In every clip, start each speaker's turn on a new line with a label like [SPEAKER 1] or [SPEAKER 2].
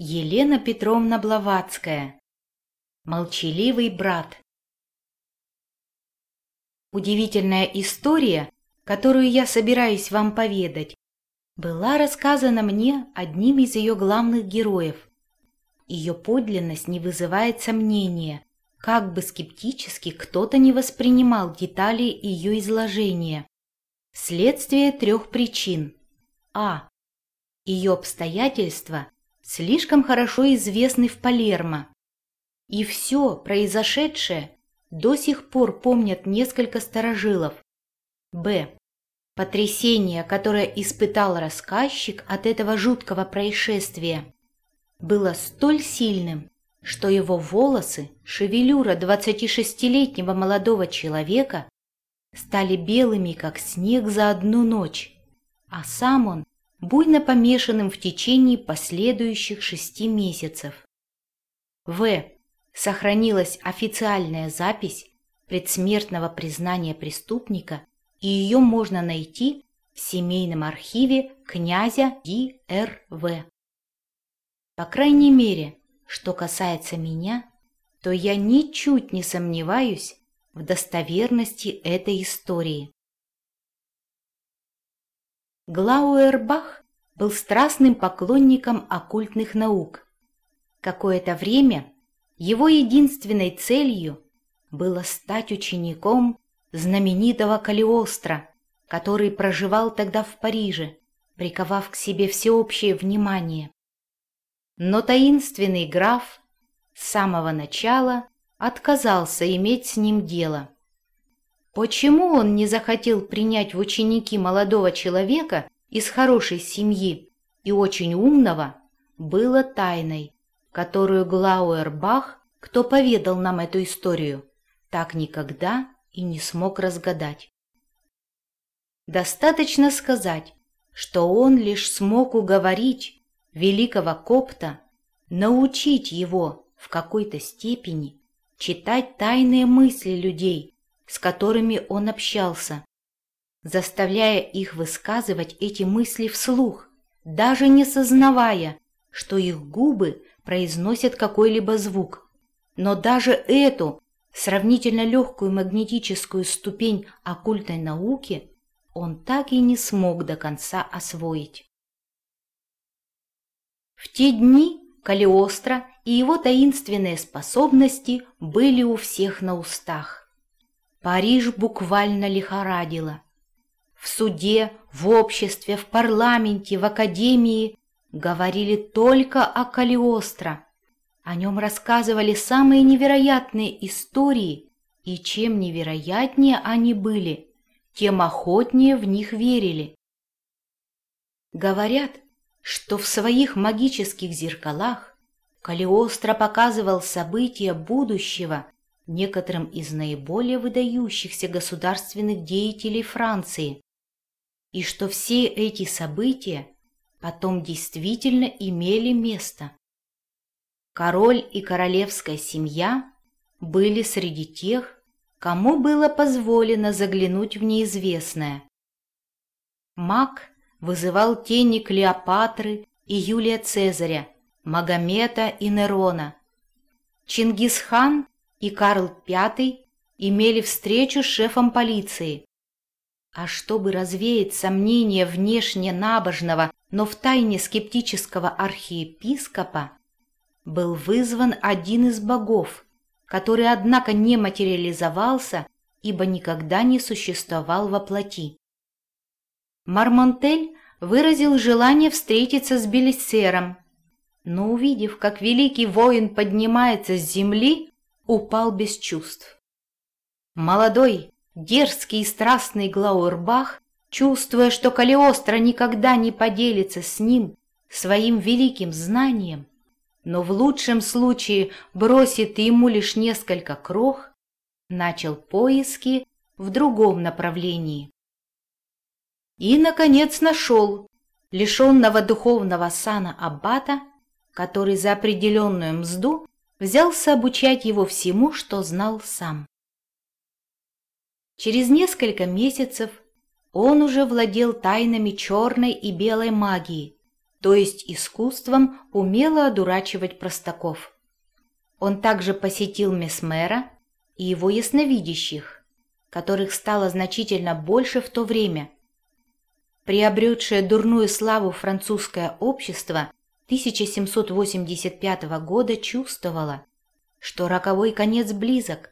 [SPEAKER 1] Елена Петровна Блаватская. Молчаливый брат. Удивительная история, которую я собираюсь вам поведать, была рассказана мне одним из ее главных героев. Ее подлинность не вызывает сомнения, как бы скептически кто-то не воспринимал детали ее изложения. Следствие трех причин. А. Ее обстоятельства – слишком хорошо известны в Палермо. И все произошедшее до сих пор помнят несколько старожилов. Б. Потрясение, которое испытал рассказчик от этого жуткого происшествия, было столь сильным, что его волосы, шевелюра 26-летнего молодого человека, стали белыми, как снег за одну ночь, а сам он буйно помешанным в течение последующих шести месяцев. В. Сохранилась официальная запись предсмертного признания преступника, и ее можно найти в семейном архиве князя Д.Р.В. По крайней мере, что касается меня, то я ничуть не сомневаюсь в достоверности этой истории. Глауэрбах был страстным поклонником оккультных наук. Какое-то время его единственной целью было стать учеником знаменитого Калиостро, который проживал тогда в Париже, приковав к себе всеобщее внимание. Но таинственный граф с самого начала отказался иметь с ним дело. Почему он не захотел принять в ученики молодого человека из хорошей семьи и очень умного, было тайной, которую Глауэрбах, кто поведал нам эту историю, так никогда и не смог разгадать. Достаточно сказать, что он лишь смог уговорить великого копта научить его в какой-то степени читать тайные мысли людей, с которыми он общался, заставляя их высказывать эти мысли вслух, даже не сознавая, что их губы произносят какой-либо звук. Но даже эту сравнительно легкую магнетическую ступень оккультной науки он так и не смог до конца освоить. В те дни Калиостро и его таинственные способности были у всех на устах. Париж буквально лихорадило. В суде, в обществе, в парламенте, в академии говорили только о Калиостро. О нем рассказывали самые невероятные истории, и чем невероятнее они были, тем охотнее в них верили. Говорят, что в своих магических зеркалах Калиостро показывал события будущего некоторым из наиболее выдающихся государственных деятелей Франции, и что все эти события потом действительно имели место. Король и королевская семья были среди тех, кому было позволено заглянуть в неизвестное. Маг вызывал тени Клеопатры и Юлия Цезаря, Магомета и Нерона. Чингисхан и Карл V имели встречу с шефом полиции. А чтобы развеять сомнения внешне набожного, но втайне скептического архиепископа, был вызван один из богов, который, однако, не материализовался, ибо никогда не существовал во плоти. Мармонтель выразил желание встретиться с Белиссером, но, увидев, как великий воин поднимается с земли, упал без чувств. Молодой, дерзкий и страстный Глауэрбах, чувствуя, что Калиостро никогда не поделится с ним своим великим знанием, но в лучшем случае бросит ему лишь несколько крох, начал поиски в другом направлении. И, наконец, нашел лишенного духовного сана аббата, который за определенную мзду взялся обучать его всему, что знал сам. Через несколько месяцев он уже владел тайнами черной и белой магии то есть искусством умело одурачивать простаков. Он также посетил Месмера и его ясновидящих, которых стало значительно больше в то время. Приобретшее дурную славу французское общество 1785 года чувствовало, что роковой конец близок.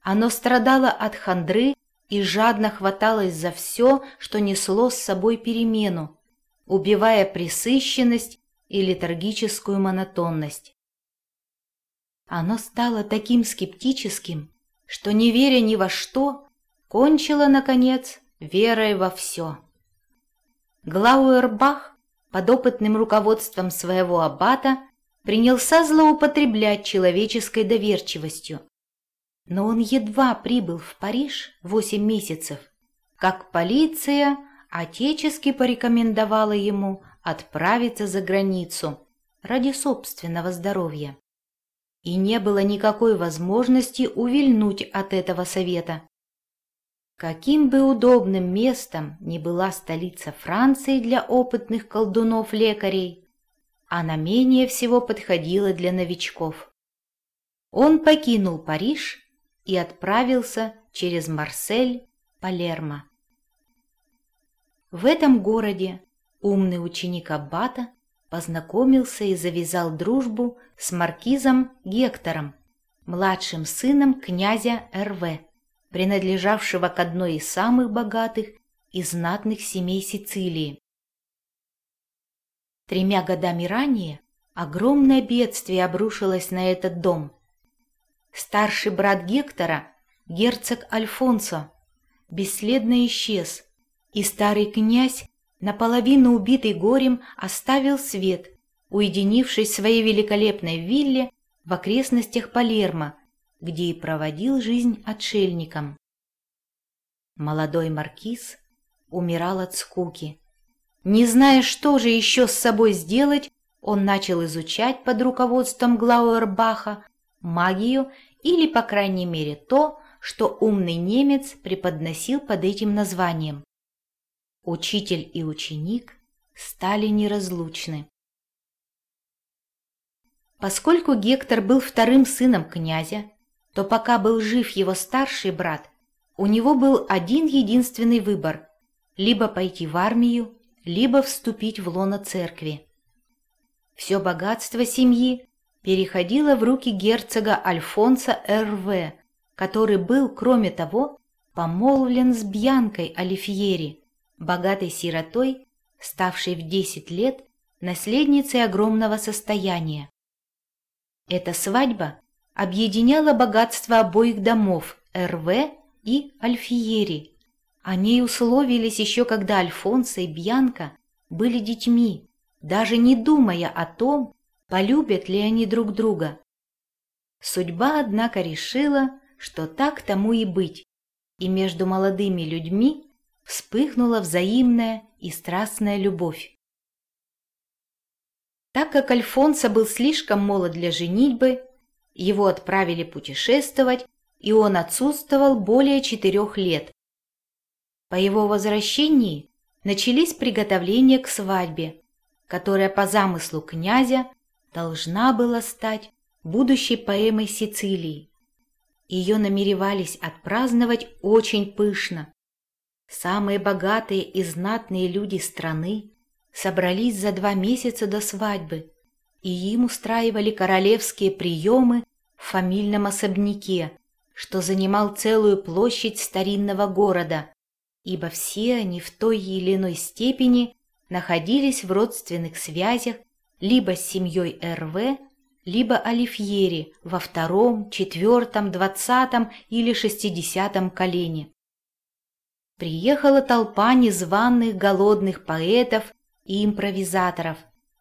[SPEAKER 1] Оно страдало от хандры и жадно хваталось за все, что несло с собой перемену, убивая пресыщенность и летаргическую монотонность. Оно стало таким скептическим, что, не веря ни во что, кончило, наконец, верой во все. Глауэрбах, под опытным руководством своего аббата, принялся злоупотреблять человеческой доверчивостью. Но он едва прибыл в Париж восемь месяцев, как полиция отечески порекомендовала ему отправиться за границу ради собственного здоровья. И не было никакой возможности увильнуть от этого совета. Каким бы удобным местом ни была столица Франции для опытных колдунов-лекарей, она менее всего подходила для новичков. Он покинул Париж и отправился через Марсель, Палермо. В этом городе умный ученик Аббата познакомился и завязал дружбу с маркизом Гектором, младшим сыном князя Р.В., принадлежавшего к одной из самых богатых и знатных семей Сицилии. Тремя годами ранее огромное бедствие обрушилось на этот дом. Старший брат Гектора, герцог Альфонсо, бесследно исчез – и старый князь, наполовину убитый горем, оставил свет, уединившись в своей великолепной вилле в окрестностях Палермо, где и проводил жизнь отшельником. Молодой маркиз умирал от скуки. Не зная, что же еще с собой сделать, он начал изучать под руководством Глауэрбаха магию или, по крайней мере, то, что умный немец преподносил под этим названием. Учитель и ученик стали неразлучны. Поскольку Гектор был вторым сыном князя, то пока был жив его старший брат, у него был один единственный выбор – либо пойти в армию, либо вступить в лоно церкви. Все богатство семьи переходило в руки герцога Альфонса Р.В., который был, кроме того, помолвлен с Бьянкой Алифьери, богатой сиротой, ставшей в 10 лет наследницей огромного состояния. Эта свадьба объединяла богатство обоих домов РВ и Альфиери. Они условились еще когда Альфонсо и Бьянка были детьми, даже не думая о том, полюбят ли они друг друга. Судьба, однако, решила, что так тому и быть, и между молодыми людьми вспыхнула взаимная и страстная любовь. Так как Альфонсо был слишком молод для женитьбы, его отправили путешествовать, и он отсутствовал более четырех лет. По его возвращении начались приготовления к свадьбе, которая по замыслу князя должна была стать будущей поэмой Сицилии. Ее намеревались отпраздновать очень пышно. Самые богатые и знатные люди страны собрались за два месяца до свадьбы, и им устраивали королевские приемы в фамильном особняке, что занимал целую площадь старинного города, ибо все они в той или иной степени находились в родственных связях либо с семьей РВ, либо Алифьери во втором, четвертом, двадцатом или шестидесятом колене. Приехала толпа незваных голодных поэтов и импровизаторов,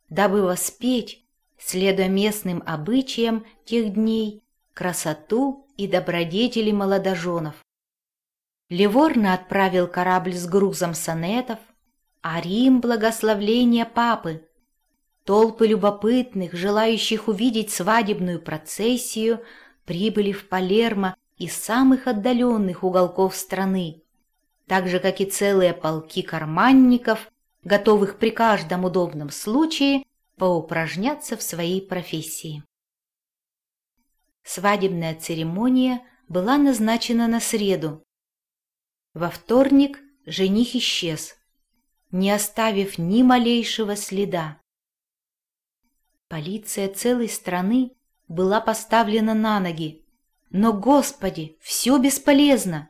[SPEAKER 1] дабы воспеть, следуя местным обычаям тех дней, красоту и добродетели молодоженов. Ливорно отправил корабль с грузом сонетов, а Рим — благословление папы. Толпы любопытных, желающих увидеть свадебную процессию, прибыли в Палермо из самых отдаленных уголков страны так же, как и целые полки карманников, готовых при каждом удобном случае поупражняться в своей профессии. Свадебная церемония была назначена на среду. Во вторник жених исчез, не оставив ни малейшего следа. Полиция целой страны была поставлена на ноги, но, Господи, все бесполезно.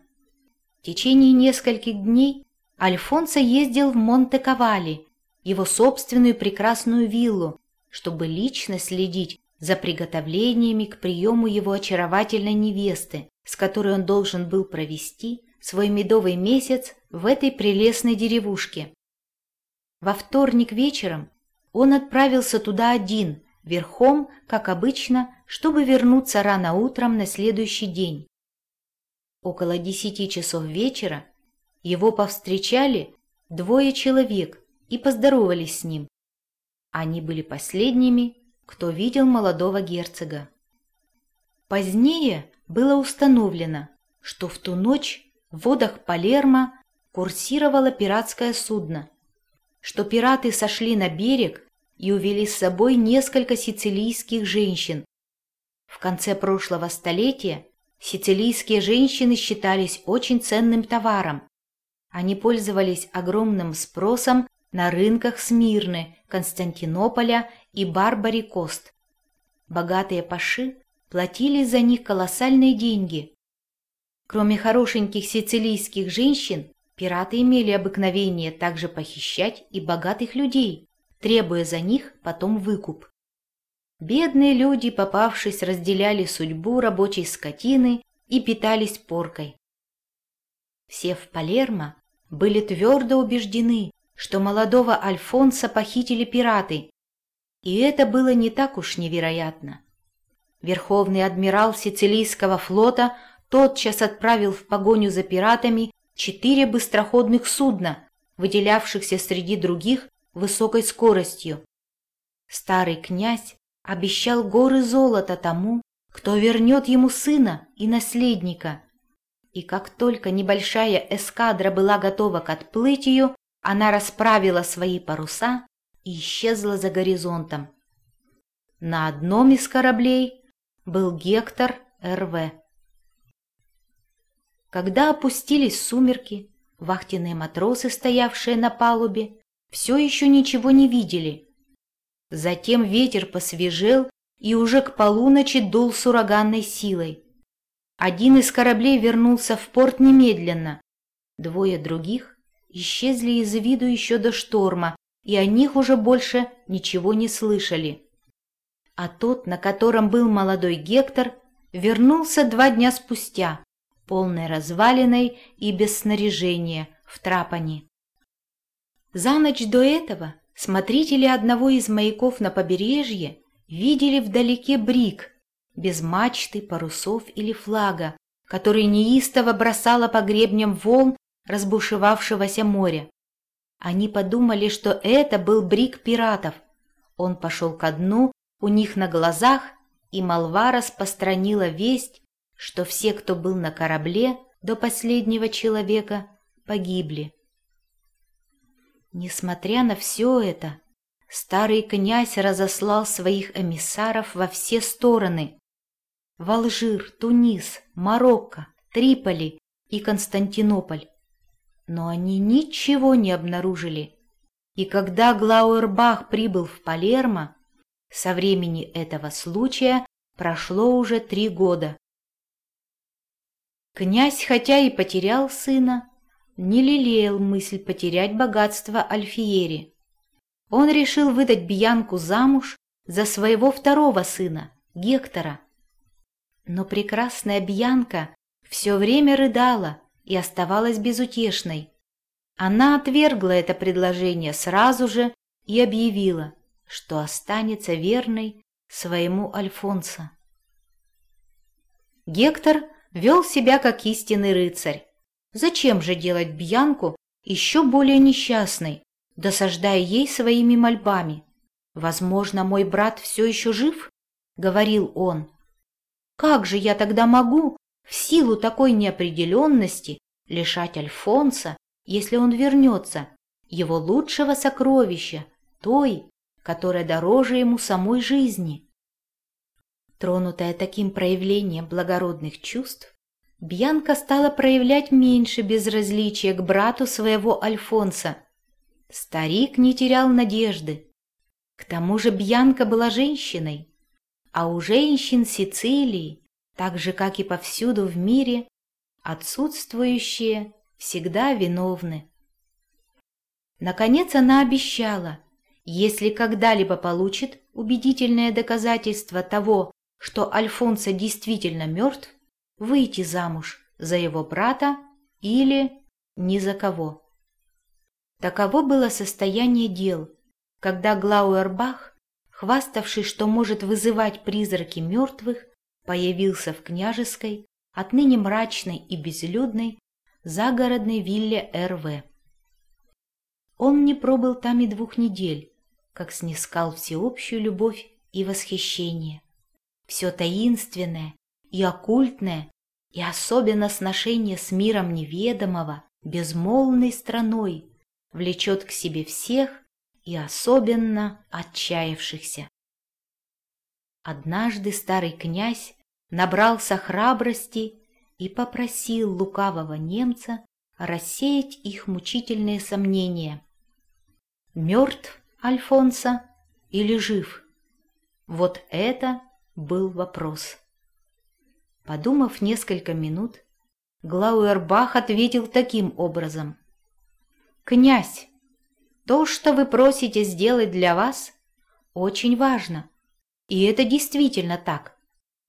[SPEAKER 1] В течение нескольких дней Альфонсо ездил в Монте-Кавали, его собственную прекрасную виллу, чтобы лично следить за приготовлениями к приему его очаровательной невесты, с которой он должен был провести свой медовый месяц в этой прелестной деревушке. Во вторник вечером он отправился туда один, верхом, как обычно, чтобы вернуться рано утром на следующий день. Около десяти часов вечера его повстречали двое человек и поздоровались с ним. Они были последними, кто видел молодого герцога. Позднее было установлено, что в ту ночь в водах Палермо курсировало пиратское судно, что пираты сошли на берег и увели с собой несколько сицилийских женщин. В конце прошлого столетия сицилийские женщины считались очень ценным товаром. Они пользовались огромным спросом на рынках Смирны, Константинополя и Барбари Кост. Богатые паши платили за них колоссальные деньги. Кроме хорошеньких сицилийских женщин, пираты имели обыкновение также похищать и богатых людей, требуя за них потом выкуп. Бедные люди, попавшись, разделяли судьбу рабочей скотины и питались поркой. Все в Палермо были твердо убеждены, что молодого Альфонса похитили пираты, и это было не так уж невероятно. Верховный адмирал Сицилийского флота тотчас отправил в погоню за пиратами четыре быстроходных судна, выделявшихся среди других высокой скоростью. Старый князь обещал горы золота тому, кто вернет ему сына и наследника. И как только небольшая эскадра была готова к отплытию, она расправила свои паруса и исчезла за горизонтом. На одном из кораблей был Гектор РВ. Когда опустились сумерки, вахтенные матросы, стоявшие на палубе, все еще ничего не видели. Затем ветер посвежел и уже к полуночи дул с ураганной силой. Один из кораблей вернулся в порт немедленно, двое других исчезли из виду еще до шторма, и о них уже больше ничего не слышали. А тот, на котором был молодой Гектор, вернулся два дня спустя, полной развалиной и без снаряжения, в Трапани. За ночь до этого смотрители одного из маяков на побережье видели вдалеке брик, без мачты, парусов или флага, который неистово бросала по гребням волн разбушевавшегося моря. Они подумали, что это был брик пиратов. Он пошел ко дну у них на глазах, и молва распространила весть, что все, кто был на корабле до последнего человека, погибли. Несмотря на все это, старый князь разослал своих эмиссаров во все стороны. В Алжир, Тунис, Марокко, Триполи и Константинополь но они ничего не обнаружили. И когда Глауэрбах прибыл в Палермо, со времени этого случая прошло уже три года. Князь, хотя и потерял сына, не лелеял мысль потерять богатство Альфиери. Он решил выдать Бьянку замуж за своего второго сына, Гектора. Но прекрасная Бьянка все время рыдала, и оставалась безутешной. Она отвергла это предложение сразу же и объявила, что останется верной своему Альфонсо. Гектор вел себя как истинный рыцарь. Зачем же делать Бьянку еще более несчастной, досаждая ей своими мольбами? «Возможно, мой брат все еще жив?» — говорил он. «Как же я тогда могу в силу такой неопределенности лишать Альфонса, если он вернется, его лучшего сокровища, той, которая дороже ему самой жизни. Тронутая таким проявлением благородных чувств, Бьянка стала проявлять меньше безразличия к брату своего Альфонса. Старик не терял надежды. К тому же Бьянка была женщиной, а у женщин Сицилии, так же, как и повсюду в мире, отсутствующие всегда виновны. Наконец она обещала, если когда-либо получит убедительное доказательство того, что Альфонсо действительно мертв, выйти замуж за его брата или ни за кого. Таково было состояние дел, когда Глауэрбах, хваставший, что может вызывать призраки мертвых, появился в княжеской, отныне мрачной и безлюдной, загородной вилле РВ. Он не пробыл там и двух недель, как снискал всеобщую любовь и восхищение. Все таинственное и оккультное, и особенно сношение с миром неведомого, безмолвной страной, влечет к себе всех и особенно отчаявшихся. Однажды старый князь набрался храбрости и попросил лукавого немца рассеять их мучительные сомнения. Мертв Альфонсо или жив? Вот это был вопрос. Подумав несколько минут, Глауэрбах ответил таким образом. «Князь, то, что вы просите сделать для вас, очень важно. И это действительно так.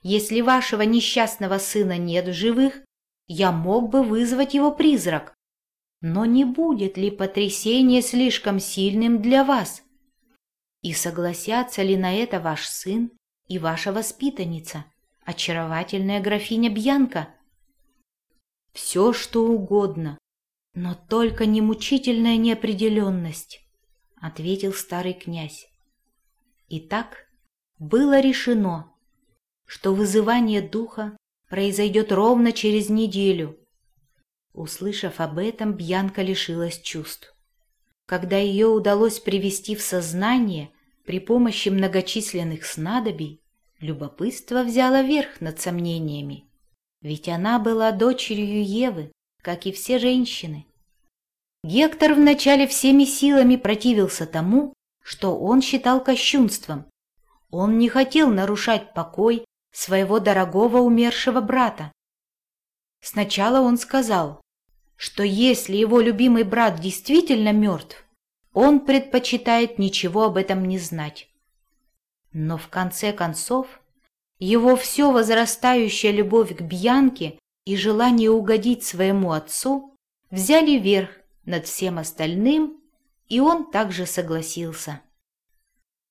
[SPEAKER 1] Если вашего несчастного сына нет в живых, я мог бы вызвать его призрак. Но не будет ли потрясение слишком сильным для вас? И согласятся ли на это ваш сын и ваша воспитанница, очаровательная графиня Бьянка. Все, что угодно, но только не мучительная неопределенность, — ответил старый князь. Итак, было решено, что вызывание духа произойдет ровно через неделю. Услышав об этом, Бьянка лишилась чувств. Когда ее удалось привести в сознание — при помощи многочисленных снадобий любопытство взяло верх над сомнениями, ведь она была дочерью Евы, как и все женщины. Гектор вначале всеми силами противился тому, что он считал кощунством. Он не хотел нарушать покой своего дорогого умершего брата. Сначала он сказал, что если его любимый брат действительно мертв, он предпочитает ничего об этом не знать. Но в конце концов его все возрастающая любовь к Бьянке и желание угодить своему отцу взяли верх над всем остальным, и он также согласился.